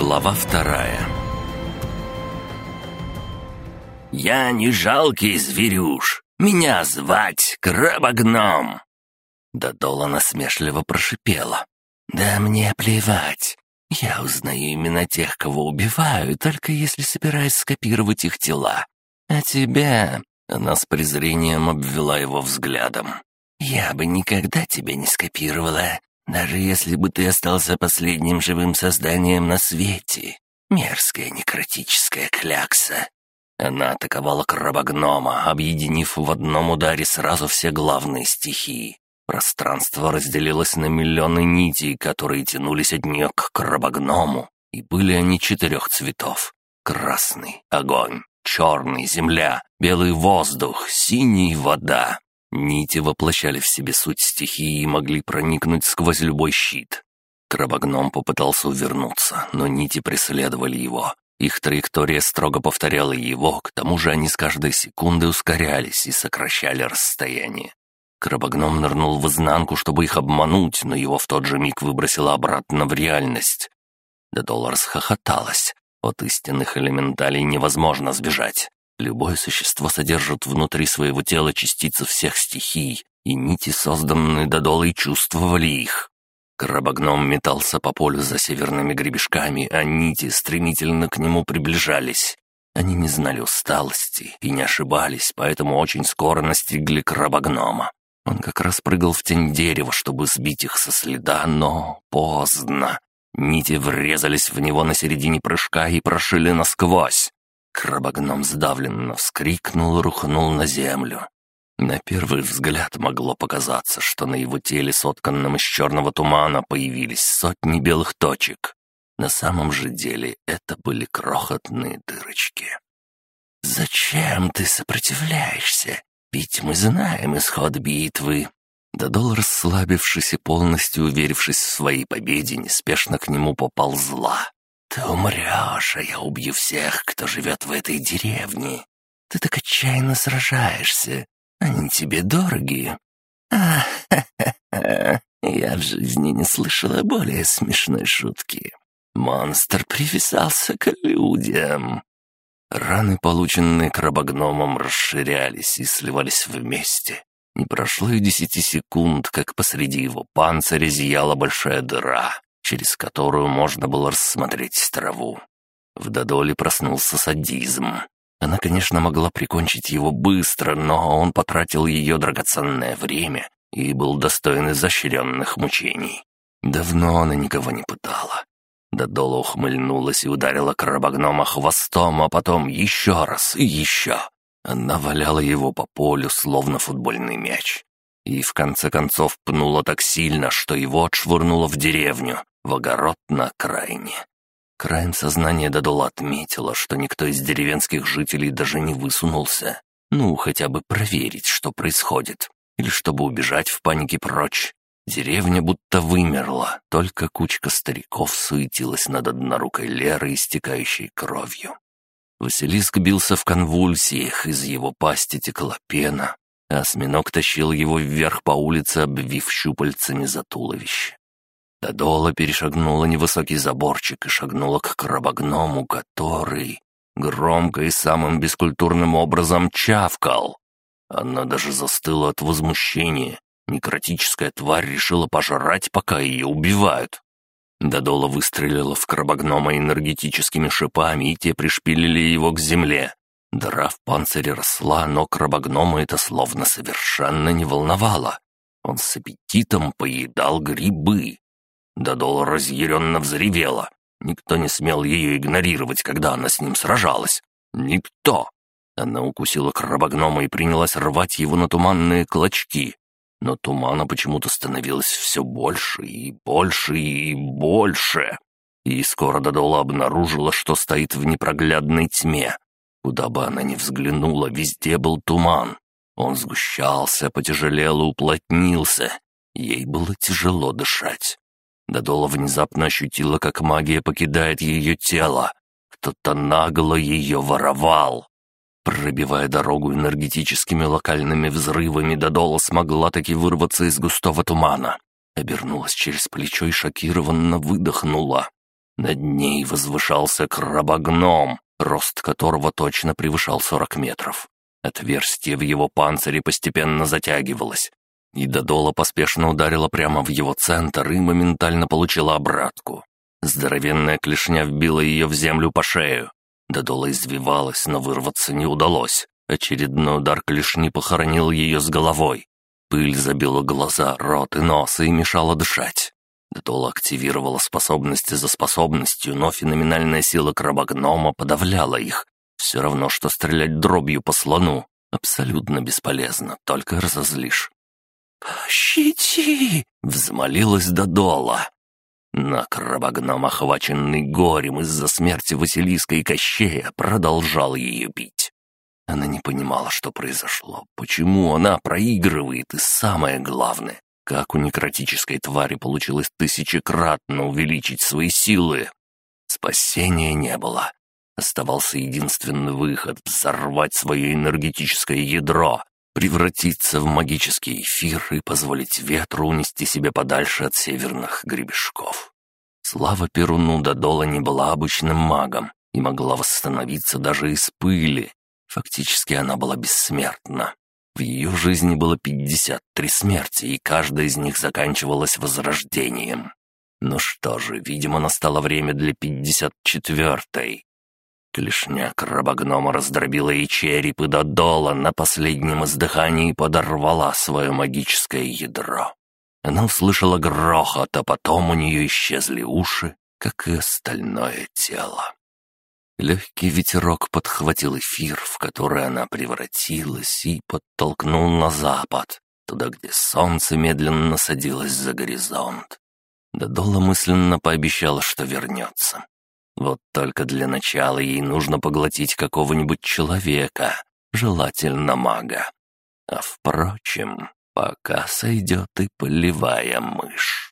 Глава вторая «Я не жалкий зверюш. Меня звать Крабогном!» Додола насмешливо прошипела. «Да мне плевать. Я узнаю именно тех, кого убиваю, только если собираюсь скопировать их тела. А тебя...» Она с презрением обвела его взглядом. «Я бы никогда тебя не скопировала, даже если бы ты остался последним живым созданием на свете. Мерзкая некротическая клякса. Она атаковала крабогнома, объединив в одном ударе сразу все главные стихии. Пространство разделилось на миллионы нитей, которые тянулись от нее к крабогному, и были они четырех цветов. Красный — огонь, черный — земля, белый — воздух, синий — вода. Нити воплощали в себе суть стихии и могли проникнуть сквозь любой щит. Крабогном попытался увернуться, но нити преследовали его, их траектория строго повторяла его, к тому же они с каждой секунды ускорялись и сокращали расстояние. Крабогном нырнул в изнанку, чтобы их обмануть, но его в тот же миг выбросило обратно в реальность. Дедола расхохоталась. От истинных элементалей невозможно сбежать. Любое существо содержит внутри своего тела частицы всех стихий, и нити, созданные Додолой, чувствовали их. Крабогном метался по полю за северными гребешками, а нити стремительно к нему приближались. Они не знали усталости и не ошибались, поэтому очень скоро настигли крабогнома. Он как раз прыгал в тень дерева, чтобы сбить их со следа, но поздно. Нити врезались в него на середине прыжка и прошили насквозь. Крабогном сдавленно вскрикнул и рухнул на землю. На первый взгляд могло показаться, что на его теле, сотканном из черного тумана, появились сотни белых точек. На самом же деле это были крохотные дырочки. «Зачем ты сопротивляешься? Ведь мы знаем исход битвы». Додол, расслабившись и полностью уверившись в своей победе, неспешно к нему поползла. «Ты умрешь, а я убью всех, кто живет в этой деревне. Ты так отчаянно сражаешься, они тебе дороги?» «А, я в жизни не слышала более смешной шутки. Монстр привязался к людям». Раны, полученные крабогномом, расширялись и сливались вместе. Не прошло и десяти секунд, как посреди его панциря зияла большая дыра, через которую можно было рассмотреть траву. В Додоле проснулся садизм. Она, конечно, могла прикончить его быстро, но он потратил ее драгоценное время и был достоин изощренных мучений. Давно она никого не пытала. Додола ухмыльнулась и ударила крабогнома хвостом, а потом еще раз и еще. Она валяла его по полю, словно футбольный мяч. И в конце концов пнула так сильно, что его отшвырнуло в деревню, в огород на окраине. Краем сознания Дадола отметила, что никто из деревенских жителей даже не высунулся. Ну, хотя бы проверить, что происходит. Или чтобы убежать в панике прочь. Деревня будто вымерла, только кучка стариков суетилась над однорукой Лерой, истекающей кровью. Василиск бился в конвульсиях, из его пасти текла пена, а осьминог тащил его вверх по улице, обвив щупальцами за туловище. Додола перешагнула невысокий заборчик и шагнула к крабогному, который громко и самым бескультурным образом чавкал. Она даже застыла от возмущения. Некротическая тварь решила пожрать, пока ее убивают. Додола выстрелила в крабогнома энергетическими шипами, и те пришпилили его к земле. Дыра в панцире росла, но крабогнома это словно совершенно не волновало. Он с аппетитом поедал грибы. Додола разъяренно взревела. Никто не смел ее игнорировать, когда она с ним сражалась. Никто. Она укусила крабогнома и принялась рвать его на туманные клочки. Но тумана почему-то становилось все больше и больше и больше. И скоро Додола обнаружила, что стоит в непроглядной тьме. Куда бы она ни взглянула, везде был туман. Он сгущался, потяжелел и уплотнился. Ей было тяжело дышать. Додола внезапно ощутила, как магия покидает ее тело. Кто-то нагло ее воровал. Пробивая дорогу энергетическими локальными взрывами, Додола смогла таки вырваться из густого тумана. Обернулась через плечо и шокированно выдохнула. Над ней возвышался крабогном, рост которого точно превышал 40 метров. Отверстие в его панцире постепенно затягивалось, и Додола поспешно ударила прямо в его центр и моментально получила обратку. Здоровенная клешня вбила ее в землю по шею. Додола извивалась, но вырваться не удалось. Очередной удар клешни похоронил ее с головой. Пыль забила глаза, рот и нос и мешала дышать. Додола активировала способности за способностью, но феноменальная сила крабогнома подавляла их. Все равно, что стрелять дробью по слону. Абсолютно бесполезно, только разозлишь. «Пощади!» — взмолилась Додола. Но крабогном, охваченный горем из-за смерти Василиска и Кощея, продолжал ее бить. Она не понимала, что произошло, почему она проигрывает, и самое главное, как у некротической твари получилось тысячекратно увеличить свои силы. Спасения не было. Оставался единственный выход — взорвать свое энергетическое ядро, превратиться в магический эфир и позволить ветру унести себя подальше от северных гребешков. Слава Перуну Додола не была обычным магом и могла восстановиться даже из пыли. Фактически она была бессмертна. В ее жизни было 53 смерти, и каждая из них заканчивалась возрождением. Ну что же, видимо, настало время для 54-й. Клешня крабогнома раздробила и череп, и Додола на последнем издыхании подорвала свое магическое ядро. Она услышала грохот, а потом у нее исчезли уши, как и остальное тело. Легкий ветерок подхватил эфир, в который она превратилась, и подтолкнул на запад, туда, где солнце медленно садилось за горизонт. Додола мысленно пообещала, что вернется. Вот только для начала ей нужно поглотить какого-нибудь человека, желательно мага. А впрочем, пока сойдет и полевая мышь.